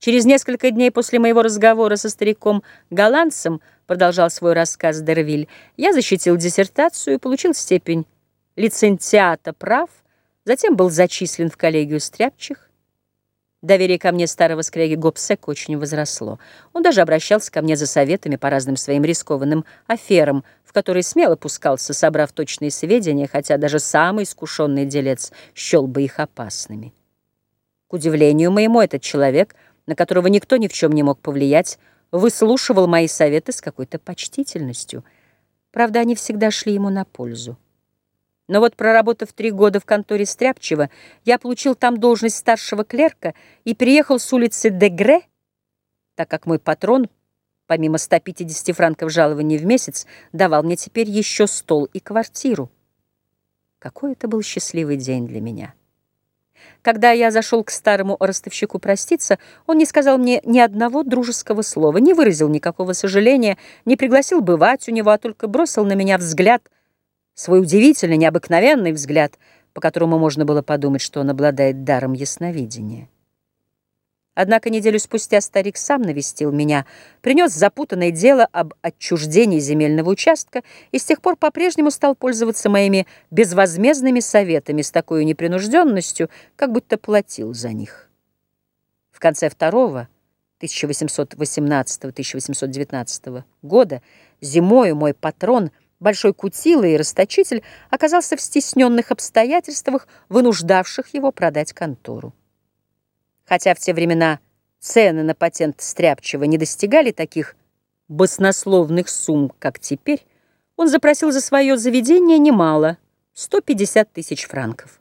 Через несколько дней после моего разговора со стариком голландцем, продолжал свой рассказ Дервиль, я защитил диссертацию и получил степень лицензиата прав, затем был зачислен в коллегию стряпчих. Доверие ко мне старого скряги Гобсек очень возросло. Он даже обращался ко мне за советами по разным своим рискованным аферам, в которые смело пускался, собрав точные сведения, хотя даже самый искушенный делец счел бы их опасными. К удивлению моему, этот человек — на которого никто ни в чем не мог повлиять, выслушивал мои советы с какой-то почтительностью. Правда, они всегда шли ему на пользу. Но вот проработав три года в конторе Стряпчева, я получил там должность старшего клерка и переехал с улицы Дегре, так как мой патрон, помимо 150 франков жалования в месяц, давал мне теперь еще стол и квартиру. Какой это был счастливый день для меня. Когда я зашел к старому ростовщику проститься, он не сказал мне ни одного дружеского слова, не выразил никакого сожаления, не пригласил бывать у него, а только бросил на меня взгляд, свой удивительный, необыкновенный взгляд, по которому можно было подумать, что он обладает даром ясновидения. Однако неделю спустя старик сам навестил меня, принес запутанное дело об отчуждении земельного участка и с тех пор по-прежнему стал пользоваться моими безвозмездными советами с такой непринужденностью, как будто платил за них. В конце второго, 1818-1819 года, зимою мой патрон, большой кутила и расточитель, оказался в стесненных обстоятельствах, вынуждавших его продать контору. Хотя в те времена цены на патент Стряпчева не достигали таких баснословных сумм, как теперь, он запросил за свое заведение немало — 150 тысяч франков.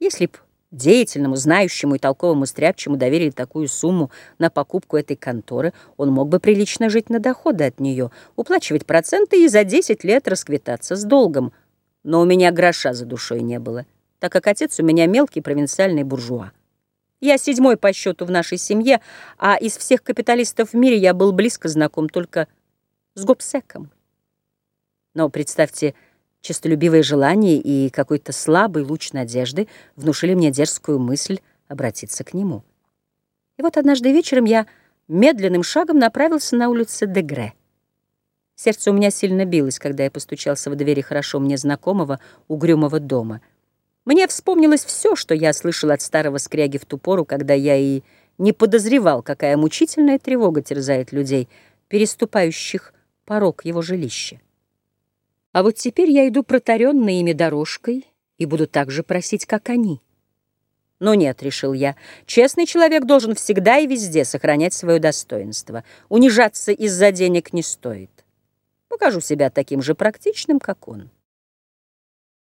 Если б деятельному, знающему и толковому Стряпчему доверили такую сумму на покупку этой конторы, он мог бы прилично жить на доходы от нее, уплачивать проценты и за 10 лет расквитаться с долгом. Но у меня гроша за душой не было, так как отец у меня мелкий провинциальный буржуа. Я седьмой по счету в нашей семье, а из всех капиталистов в мире я был близко знаком только с Гобсеком. Но представьте, честолюбивое желание и какой-то слабый луч надежды внушили мне дерзкую мысль обратиться к нему. И вот однажды вечером я медленным шагом направился на улицу Дегре. Сердце у меня сильно билось, когда я постучался в двери хорошо мне знакомого угрюмого дома — мне вспомнилось все, что я слышал от старого скряги в ту пору, когда я и не подозревал, какая мучительная тревога терзает людей, переступающих порог его жилища. А вот теперь я иду протаренной ими дорожкой и буду так же просить, как они. Но нет, решил я, честный человек должен всегда и везде сохранять свое достоинство. Унижаться из-за денег не стоит. Покажу себя таким же практичным, как он.